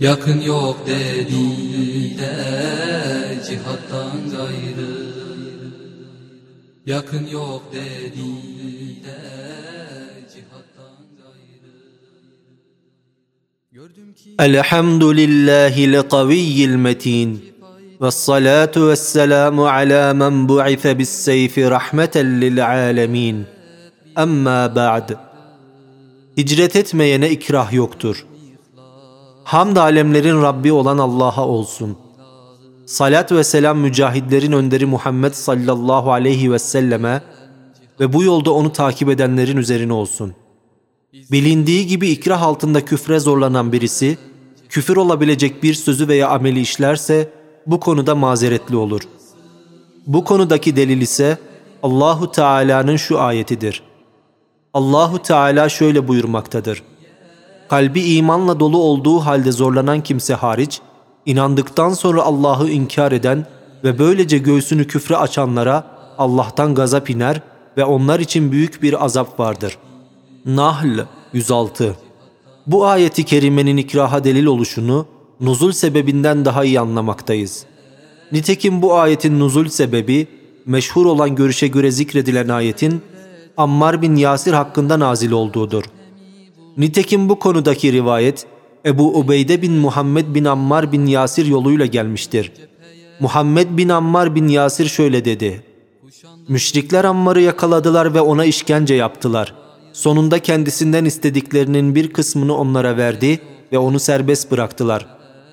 Yakın yok dediler cihattan gayrı Yakın yok dediler cihattan gayrı Gördüm ki الحمد لله القوي المتين والصلاة والسلام على من بعث بالسيف رحمة للعالمين أما بعد Hicret etmeyene ikrah yoktur. Hamd alemlerin Rabbi olan Allah'a olsun. Salat ve selam mücahidlerin önderi Muhammed sallallahu aleyhi ve selleme ve bu yolda onu takip edenlerin üzerine olsun. Bilindiği gibi ikrah altında küfre zorlanan birisi, küfür olabilecek bir sözü veya ameli işlerse bu konuda mazeretli olur. Bu konudaki delil ise Allahu Teala'nın şu ayetidir. Allahu Teala şöyle buyurmaktadır. Kalbi imanla dolu olduğu halde zorlanan kimse hariç, inandıktan sonra Allah'ı inkar eden ve böylece göğsünü küfre açanlara Allah'tan gazap iner ve onlar için büyük bir azap vardır. Nahl 106 Bu ayeti kerimenin ikraha delil oluşunu nuzul sebebinden daha iyi anlamaktayız. Nitekim bu ayetin nuzul sebebi meşhur olan görüşe göre zikredilen ayetin Ammar bin Yasir hakkında nazil olduğudur. Nitekim bu konudaki rivayet Ebu Ubeyde bin Muhammed bin Ammar bin Yasir yoluyla gelmiştir. Muhammed bin Ammar bin Yasir şöyle dedi. Müşrikler Ammar'ı yakaladılar ve ona işkence yaptılar. Sonunda kendisinden istediklerinin bir kısmını onlara verdi ve onu serbest bıraktılar.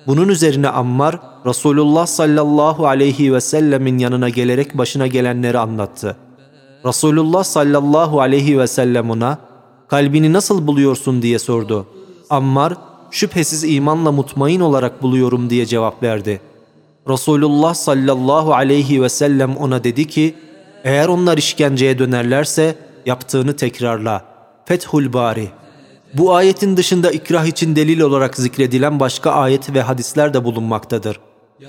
Bunun üzerine Ammar, Resulullah sallallahu aleyhi ve sellemin yanına gelerek başına gelenleri anlattı. Resulullah sallallahu aleyhi ve sellem ona, kalbini nasıl buluyorsun diye sordu. Ammar, şüphesiz imanla mutmain olarak buluyorum diye cevap verdi. Resulullah sallallahu aleyhi ve sellem ona dedi ki, eğer onlar işkenceye dönerlerse yaptığını tekrarla. Fethul Bari Bu ayetin dışında ikrah için delil olarak zikredilen başka ayet ve hadisler de bulunmaktadır.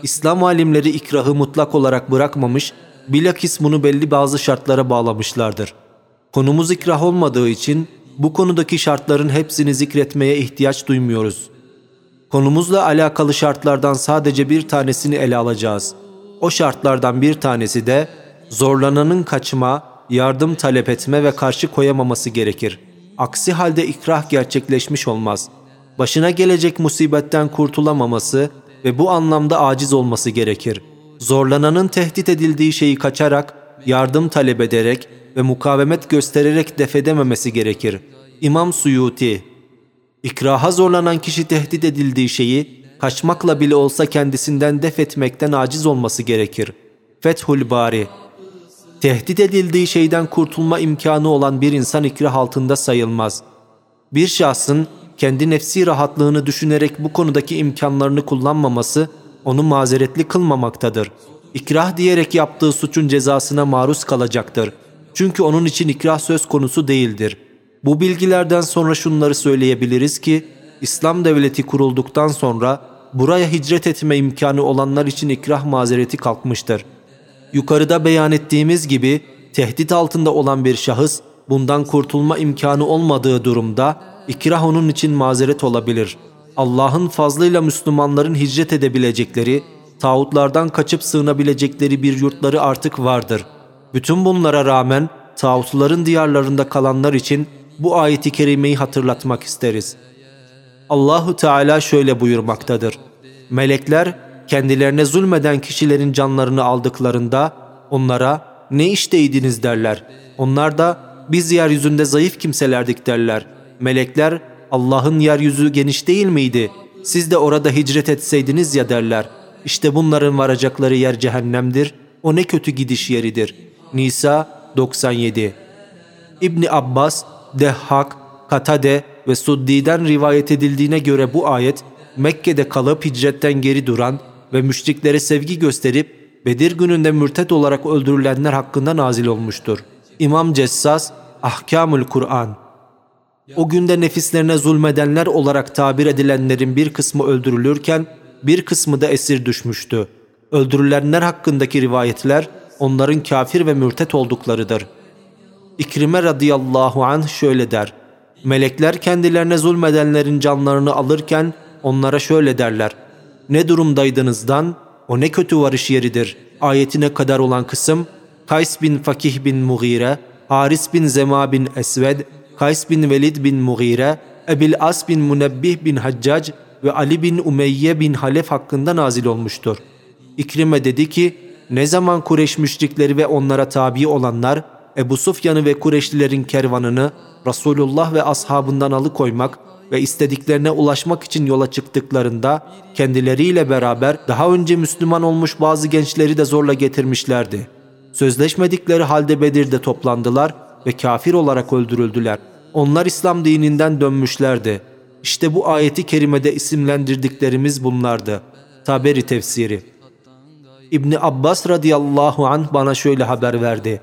İslam alimleri ikrahı mutlak olarak bırakmamış, bilakis bunu belli bazı şartlara bağlamışlardır. Konumuz ikrah olmadığı için bu konudaki şartların hepsini zikretmeye ihtiyaç duymuyoruz. Konumuzla alakalı şartlardan sadece bir tanesini ele alacağız. O şartlardan bir tanesi de zorlananın kaçma, yardım talep etme ve karşı koyamaması gerekir. Aksi halde ikrah gerçekleşmiş olmaz. Başına gelecek musibetten kurtulamaması ve bu anlamda aciz olması gerekir. Zorlananın tehdit edildiği şeyi kaçarak, yardım talep ederek ve mukavemet göstererek defedememesi gerekir. İmam Suyuti İkraha zorlanan kişi tehdit edildiği şeyi kaçmakla bile olsa kendisinden def etmekten aciz olması gerekir. Fethul Bari Tehdit edildiği şeyden kurtulma imkanı olan bir insan ikrah altında sayılmaz. Bir şahsın kendi nefsi rahatlığını düşünerek bu konudaki imkanlarını kullanmaması onu mazeretli kılmamaktadır. İkrah diyerek yaptığı suçun cezasına maruz kalacaktır. Çünkü onun için ikrah söz konusu değildir. Bu bilgilerden sonra şunları söyleyebiliriz ki, İslam devleti kurulduktan sonra buraya hicret etme imkanı olanlar için ikrah mazereti kalkmıştır. Yukarıda beyan ettiğimiz gibi tehdit altında olan bir şahıs bundan kurtulma imkanı olmadığı durumda ikrah onun için mazeret olabilir. Allah'ın fazlıyla Müslümanların hicret edebilecekleri, tağutlardan kaçıp sığınabilecekleri bir yurtları artık vardır. Bütün bunlara rağmen tağutların diyarlarında kalanlar için bu ayeti kerimeyi hatırlatmak isteriz. Allahu Teala şöyle buyurmaktadır. Melekler kendilerine zulmeden kişilerin canlarını aldıklarında onlara ne işteydiniz derler. Onlar da biz yeryüzünde zayıf kimselerdik derler. Melekler Allah'ın yeryüzü geniş değil miydi? Siz de orada hicret etseydiniz ya derler. İşte bunların varacakları yer cehennemdir. O ne kötü gidiş yeridir. Nisa 97 İbni Abbas, Dehhak, Katade ve Suddi'den rivayet edildiğine göre bu ayet Mekke'de kalıp hicretten geri duran ve müşriklere sevgi gösterip Bedir gününde mürtet olarak öldürülenler hakkında nazil olmuştur. İmam Cessas, Ahkamül Kur'an O günde nefislerine zulmedenler olarak tabir edilenlerin bir kısmı öldürülürken bir kısmı da esir düşmüştü. Öldürülenler hakkındaki rivayetler onların kafir ve mürtet olduklarıdır. İkrime radıyallahu anh şöyle der. Melekler kendilerine zulmedenlerin canlarını alırken onlara şöyle derler. Ne durumdaydınızdan o ne kötü varış yeridir. Ayetine kadar olan kısım Kays bin Fakih bin Mughire, Haris bin Zema bin Esved, Kays bin Velid bin Mughire, Ebil As bin Munebbih bin Haccac ve Ali bin Umeyye bin Halef hakkında nazil olmuştur. İkrime dedi ki, ne zaman Kureş müşrikleri ve onlara tabi olanlar Ebu Sufyan'ı ve Kureşlilerin kervanını Resulullah ve ashabından alıkoymak ve istediklerine ulaşmak için yola çıktıklarında kendileriyle beraber daha önce Müslüman olmuş bazı gençleri de zorla getirmişlerdi. Sözleşmedikleri halde Bedir'de toplandılar ve kafir olarak öldürüldüler. Onlar İslam dininden dönmüşlerdi. İşte bu ayeti kerimede isimlendirdiklerimiz bunlardı. Taberi tefsiri. İbni Abbas radıyallahu anh bana şöyle haber verdi.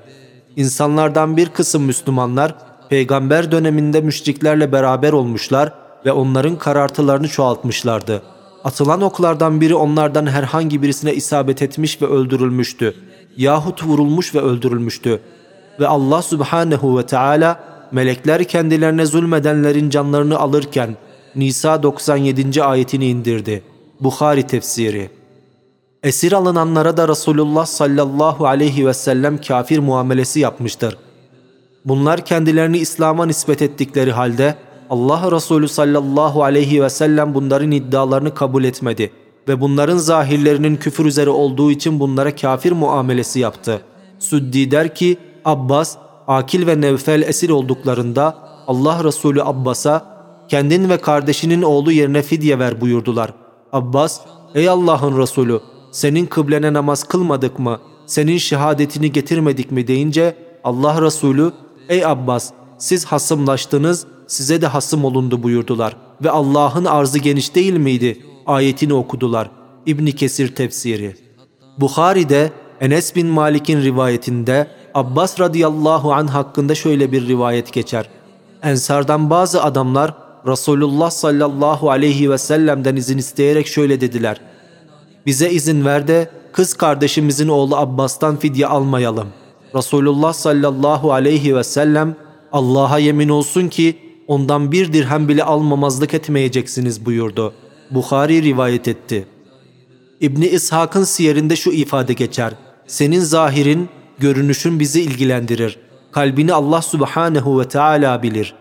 İnsanlardan bir kısım Müslümanlar peygamber döneminde müşriklerle beraber olmuşlar ve onların karartılarını çoğaltmışlardı. Atılan oklardan biri onlardan herhangi birisine isabet etmiş ve öldürülmüştü. Yahut vurulmuş ve öldürülmüştü. Ve Allah subhanehu ve Teala melekler kendilerine zulmedenlerin canlarını alırken Nisa 97. ayetini indirdi. Bukhari tefsiri Esir alınanlara da Resulullah sallallahu aleyhi ve sellem kafir muamelesi yapmıştır. Bunlar kendilerini İslam'a nispet ettikleri halde Allah Resulü sallallahu aleyhi ve sellem bunların iddialarını kabul etmedi ve bunların zahirlerinin küfür üzere olduğu için bunlara kafir muamelesi yaptı. Süddi der ki Abbas, Akil ve Nevfel esir olduklarında Allah Resulü Abbas'a kendin ve kardeşinin oğlu yerine fidye ver buyurdular. Abbas, ey Allah'ın Resulü senin kıblene namaz kılmadık mı, senin şehadetini getirmedik mi deyince Allah Resulü ey Abbas siz hasımlaştınız size de hasım olundu buyurdular ve Allah'ın arzı geniş değil miydi ayetini okudular. İbni Kesir tefsiri. Bukhari'de Enes bin Malik'in rivayetinde Abbas radıyallahu an hakkında şöyle bir rivayet geçer. Ensardan bazı adamlar Resulullah sallallahu aleyhi ve sellem'den izin isteyerek şöyle dediler. Bize izin ver de kız kardeşimizin oğlu Abbas'tan fidye almayalım. Resulullah sallallahu aleyhi ve sellem Allah'a yemin olsun ki ondan bir dirhem bile almamazlık etmeyeceksiniz buyurdu. Bukhari rivayet etti. İbni İshak'ın siyerinde şu ifade geçer. Senin zahirin, görünüşün bizi ilgilendirir. Kalbini Allah subhanehu ve Teala bilir.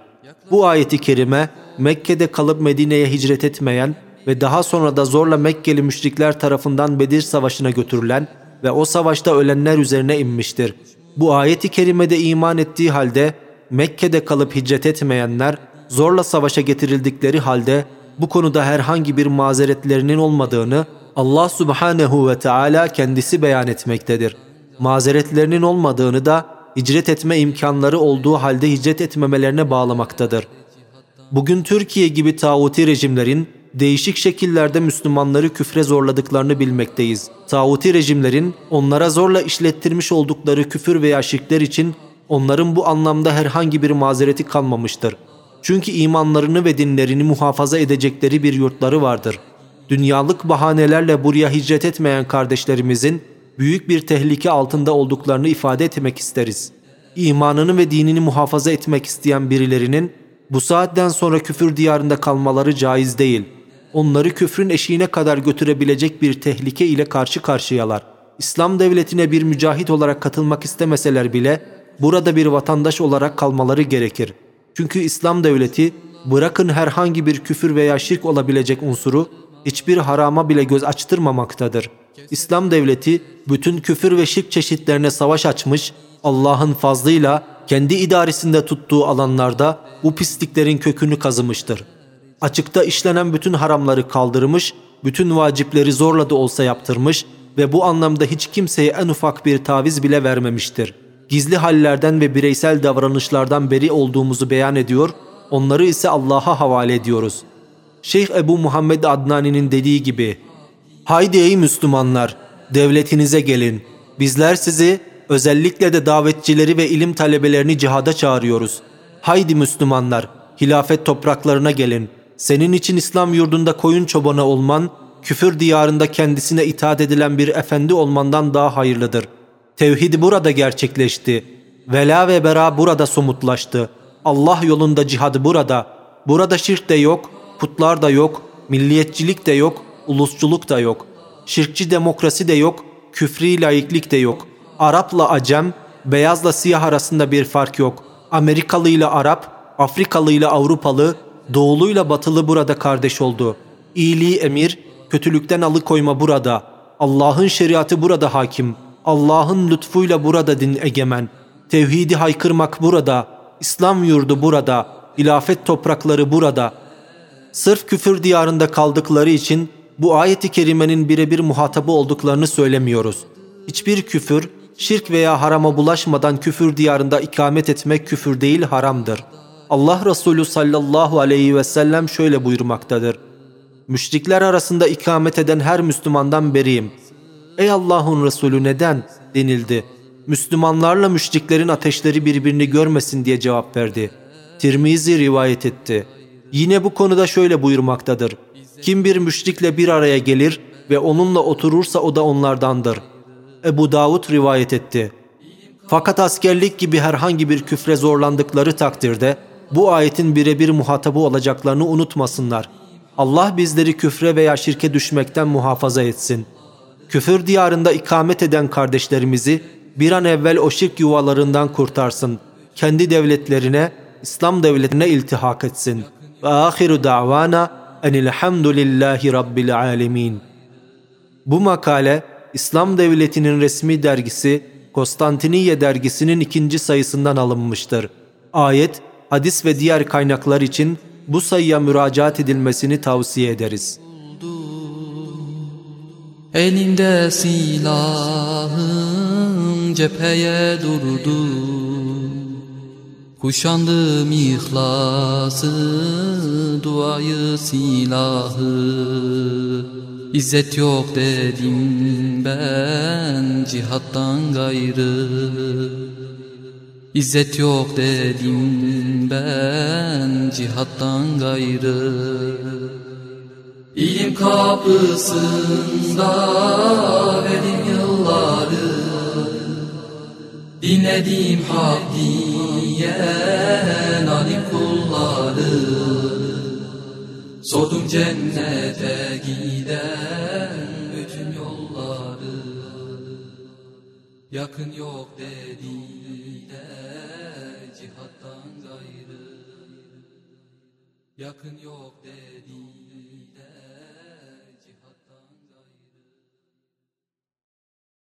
Bu ayeti kerime Mekke'de kalıp Medine'ye hicret etmeyen ve daha sonra da zorla Mekkeli müşrikler tarafından Bedir Savaşı'na götürülen ve o savaşta ölenler üzerine inmiştir. Bu ayeti kerimede iman ettiği halde Mekke'de kalıp hicret etmeyenler zorla savaşa getirildikleri halde bu konuda herhangi bir mazeretlerinin olmadığını Allah subhanehu ve Teala kendisi beyan etmektedir. Mazeretlerinin olmadığını da hicret etme imkanları olduğu halde hicret etmemelerine bağlamaktadır. Bugün Türkiye gibi tağuti rejimlerin değişik şekillerde Müslümanları küfre zorladıklarını bilmekteyiz. Tağuti rejimlerin onlara zorla işlettirmiş oldukları küfür veya şirkler için onların bu anlamda herhangi bir mazereti kalmamıştır. Çünkü imanlarını ve dinlerini muhafaza edecekleri bir yurtları vardır. Dünyalık bahanelerle buraya hicret etmeyen kardeşlerimizin büyük bir tehlike altında olduklarını ifade etmek isteriz. İmanını ve dinini muhafaza etmek isteyen birilerinin bu saatten sonra küfür diyarında kalmaları caiz değil. Onları küfrün eşiğine kadar götürebilecek bir tehlike ile karşı karşıyalar. İslam devletine bir mücahit olarak katılmak istemeseler bile burada bir vatandaş olarak kalmaları gerekir. Çünkü İslam devleti bırakın herhangi bir küfür veya şirk olabilecek unsuru hiçbir harama bile göz açtırmamaktadır. İslam devleti bütün küfür ve şirk çeşitlerine savaş açmış, Allah'ın fazlıyla kendi idaresinde tuttuğu alanlarda bu pisliklerin kökünü kazımıştır. Açıkta işlenen bütün haramları kaldırmış, bütün vacipleri zorla da olsa yaptırmış ve bu anlamda hiç kimseye en ufak bir taviz bile vermemiştir. Gizli hallerden ve bireysel davranışlardan beri olduğumuzu beyan ediyor, onları ise Allah'a havale ediyoruz. Şeyh Ebu Muhammed Adnani'nin dediği gibi Haydi ey Müslümanlar, devletinize gelin. Bizler sizi, özellikle de davetçileri ve ilim talebelerini cihada çağırıyoruz. Haydi Müslümanlar, hilafet topraklarına gelin. Senin için İslam yurdunda koyun çobanı olman, küfür diyarında kendisine itaat edilen bir efendi olmandan daha hayırlıdır. Tevhid burada gerçekleşti. Vela ve bera burada somutlaştı. Allah yolunda cihadı burada. Burada şirk de yok, putlar da yok, milliyetçilik de yok, ulusçuluk da yok. Şirkçi demokrasi de yok, küfri laiklik de yok. Arapla Acem, beyazla siyah arasında bir fark yok. Amerikalı ile Arap, Afrikalı ile Avrupalı, doğuluyla batılı burada kardeş oldu. İyiliği emir, kötülükten alıkoyma burada. Allah'ın şeriatı burada hakim. Allah'ın lütfuyla burada din egemen. Tevhidi haykırmak burada. İslam yurdu burada. Hilafet toprakları burada. Sırf küfür diyarında kaldıkları için bu ayeti kerimenin birebir muhatabı olduklarını söylemiyoruz. Hiçbir küfür, şirk veya harama bulaşmadan küfür diyarında ikamet etmek küfür değil haramdır. Allah Resulü sallallahu aleyhi ve sellem şöyle buyurmaktadır. Müşrikler arasında ikamet eden her Müslümandan beriyim. Ey Allah'ın Resulü neden? denildi. Müslümanlarla müşriklerin ateşleri birbirini görmesin diye cevap verdi. Tirmizi rivayet etti. Yine bu konuda şöyle buyurmaktadır. Kim bir müşrikle bir araya gelir ve onunla oturursa o da onlardandır. Ebu Davud rivayet etti. Fakat askerlik gibi herhangi bir küfre zorlandıkları takdirde bu ayetin birebir muhatabı olacaklarını unutmasınlar. Allah bizleri küfre veya şirke düşmekten muhafaza etsin. Küfür diyarında ikamet eden kardeşlerimizi bir an evvel o şirk yuvalarından kurtarsın. Kendi devletlerine, İslam devletine iltihak etsin. Ve ahiru da'vana enilhamdülillahi rabbil alemin. Bu makale İslam Devleti'nin resmi dergisi Konstantiniye dergisinin ikinci sayısından alınmıştır. Ayet, hadis ve diğer kaynaklar için bu sayıya müracaat edilmesini tavsiye ederiz. Elinde silahım cepheye durdu Kuşandım ihlası duayı silahı İzzet yok dedim ben cihattan gayrı. İzzet yok dedim ben cihattan gayrı. İlim kapısında verdim yılları Dinledim hak diyen Sordum cennete giden bütün yolları. Yakın yok dediler cihattan gayrı. Yakın yok dediler